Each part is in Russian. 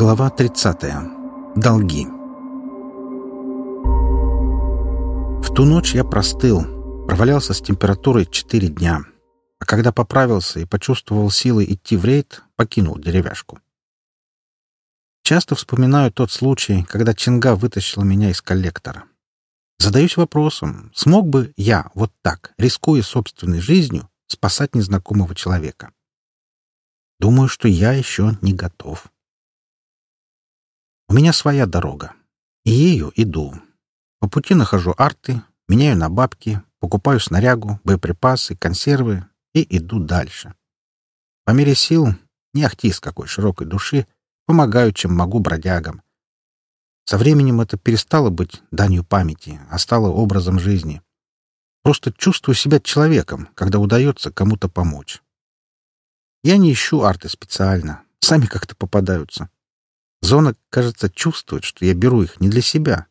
Глава 30. Долги. В ту ночь я простыл, провалялся с температурой 4 дня, а когда поправился и почувствовал силы идти в рейд, покинул деревяшку. Часто вспоминаю тот случай, когда Чинга вытащила меня из коллектора. Задаюсь вопросом, смог бы я вот так, рискуя собственной жизнью, спасать незнакомого человека? Думаю, что я еще не готов. У меня своя дорога. И ею иду. По пути нахожу арты, меняю на бабки, покупаю снарягу, боеприпасы, консервы и иду дальше. По мере сил, не ахти с какой широкой души, помогаю, чем могу бродягам. Со временем это перестало быть данью памяти, а стало образом жизни. Просто чувствую себя человеком, когда удается кому-то помочь. Я не ищу арты специально, сами как-то попадаются. Зона, кажется, чувствует, что я беру их не для себя.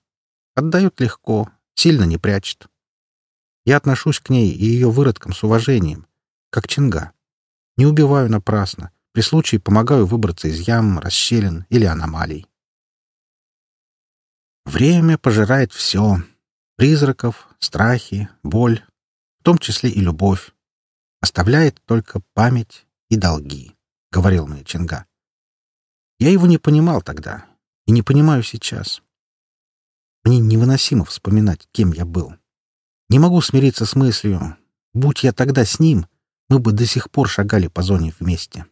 Отдает легко, сильно не прячет. Я отношусь к ней и ее выродкам с уважением, как чинга. Не убиваю напрасно, при случае помогаю выбраться из ям, расщелин или аномалий. Время пожирает все. Призраков, страхи, боль, в том числе и любовь. Оставляет только память и долги, — говорил мне Чинга. Я его не понимал тогда и не понимаю сейчас. Мне невыносимо вспоминать, кем я был. Не могу смириться с мыслью, будь я тогда с ним, мы бы до сих пор шагали по зоне вместе.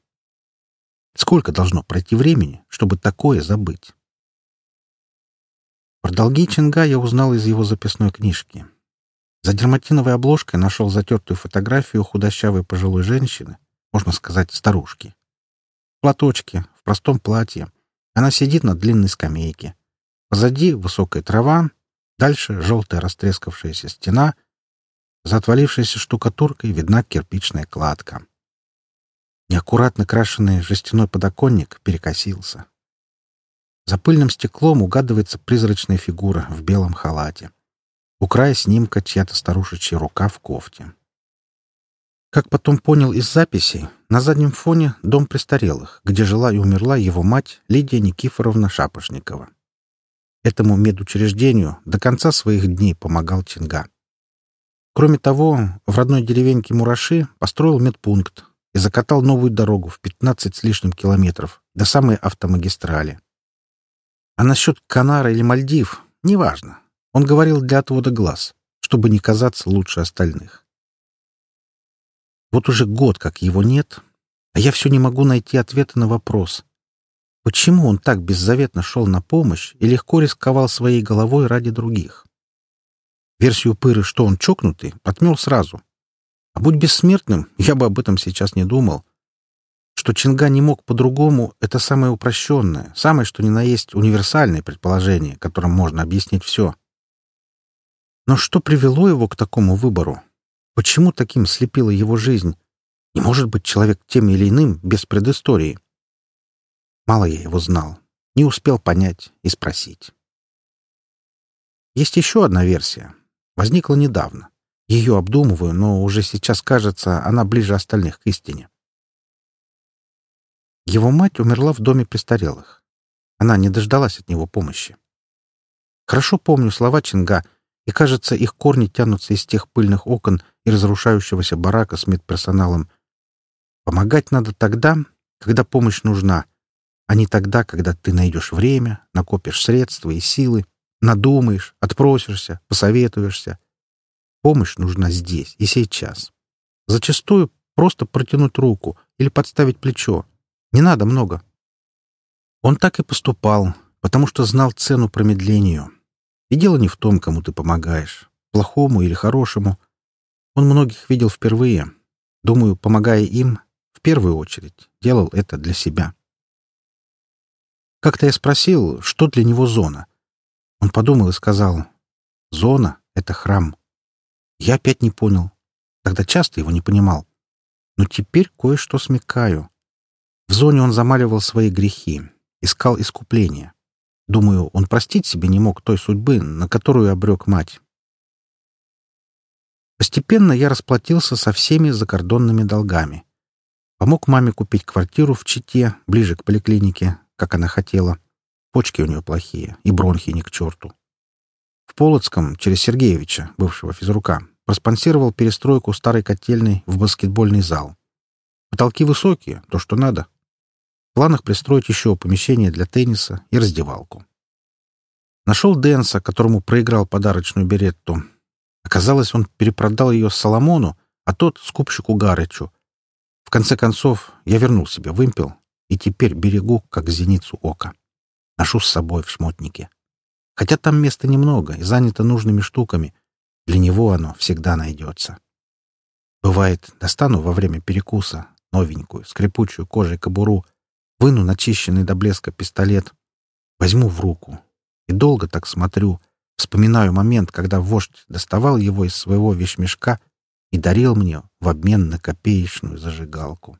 Сколько должно пройти времени, чтобы такое забыть? Про долги Чинга я узнал из его записной книжки. За дерматиновой обложкой нашел затертую фотографию худощавой пожилой женщины, можно сказать, старушки. В платочке, простом платье. Она сидит на длинной скамейке. Позади высокая трава, дальше желтая растрескавшаяся стена. За отвалившейся штукатуркой видна кирпичная кладка. Неаккуратно крашенный жестяной подоконник перекосился. За пыльным стеклом угадывается призрачная фигура в белом халате. У края снимка чья-то старушечья рука в кофте. Как потом понял из записей, на заднем фоне дом престарелых, где жила и умерла его мать Лидия Никифоровна Шапошникова. Этому медучреждению до конца своих дней помогал Чинга. Кроме того, в родной деревеньке Мураши построил медпункт и закатал новую дорогу в 15 с лишним километров до самой автомагистрали. А насчет Канара или Мальдив — неважно. Он говорил для отвода глаз, чтобы не казаться лучше остальных. Вот уже год, как его нет, а я все не могу найти ответа на вопрос. Почему он так беззаветно шел на помощь и легко рисковал своей головой ради других? Версию Пыры, что он чокнутый, отмел сразу. А будь бессмертным, я бы об этом сейчас не думал. Что Чинга не мог по-другому, это самое упрощенное, самое что ни на есть универсальное предположение, которым можно объяснить все. Но что привело его к такому выбору? Почему таким слепила его жизнь? Не может быть человек тем или иным без предыстории. Мало я его знал, не успел понять и спросить. Есть еще одна версия. Возникла недавно. Ее обдумываю, но уже сейчас кажется, она ближе остальных к истине. Его мать умерла в доме престарелых. Она не дождалась от него помощи. Хорошо помню слова Чинга — и, кажется, их корни тянутся из тех пыльных окон и разрушающегося барака с медперсоналом. Помогать надо тогда, когда помощь нужна, а не тогда, когда ты найдешь время, накопишь средства и силы, надумаешь, отпросишься, посоветуешься. Помощь нужна здесь и сейчас. Зачастую просто протянуть руку или подставить плечо. Не надо много. Он так и поступал, потому что знал цену промедлению — и дело не в том, кому ты помогаешь, плохому или хорошему. Он многих видел впервые. Думаю, помогая им, в первую очередь, делал это для себя. Как-то я спросил, что для него зона. Он подумал и сказал, «Зона — это храм». Я опять не понял. Тогда часто его не понимал. Но теперь кое-что смекаю. В зоне он замаливал свои грехи, искал искупления. Думаю, он простить себе не мог той судьбы, на которую обрек мать. Постепенно я расплатился со всеми закордонными долгами. Помог маме купить квартиру в Чите, ближе к поликлинике, как она хотела. Почки у нее плохие, и бронхи не к черту. В Полоцком через Сергеевича, бывшего физрука, проспонсировал перестройку старой котельной в баскетбольный зал. Потолки высокие, то, что надо. Планах пристроить еще помещение для тенниса и раздевалку. Нашел Дэнса, которому проиграл подарочную беретту. Оказалось, он перепродал ее Соломону, а тот — скупщику Гарычу. В конце концов, я вернул себе вымпел и теперь берегу, как зеницу ока. Ношу с собой в шмотнике. Хотя там места немного и занято нужными штуками. Для него оно всегда найдется. Бывает, достану во время перекуса новенькую, скрипучую кожей кобуру, выну начищенный до блеска пистолет, возьму в руку и долго так смотрю, вспоминаю момент, когда вождь доставал его из своего вещмешка и дарил мне в обмен на копеечную зажигалку.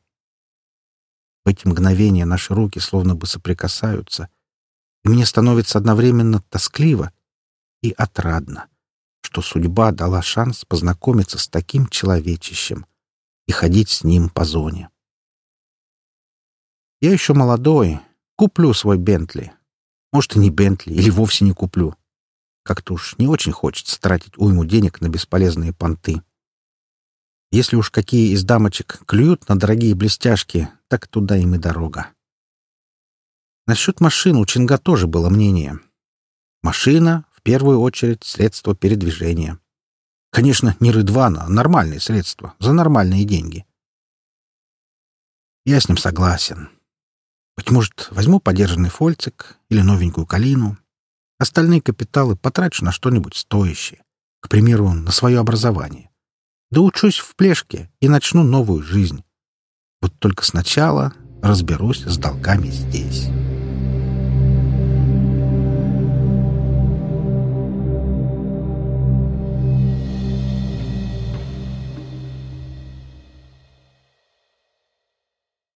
В эти мгновения наши руки словно бы соприкасаются, и мне становится одновременно тоскливо и отрадно, что судьба дала шанс познакомиться с таким человечищем и ходить с ним по зоне. Я еще молодой, куплю свой Бентли. Может, и не Бентли, или вовсе не куплю. Как-то уж не очень хочется тратить уйму денег на бесполезные понты. Если уж какие из дамочек клюют на дорогие блестяшки, так туда им и дорога. Насчет машин у Чинга тоже было мнение. Машина — в первую очередь средство передвижения. Конечно, не Рыдвана, а нормальные средства, за нормальные деньги. Я с ним согласен. Быть может, возьму подержанный фольцик или новенькую калину. Остальные капиталы потрачу на что-нибудь стоящее. К примеру, на свое образование. Да учусь в плешке и начну новую жизнь. Вот только сначала разберусь с долгами здесь».